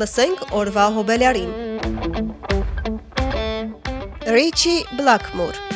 Լսենք օրվա հոբելյարին։ Ռիչի Բլաքմոր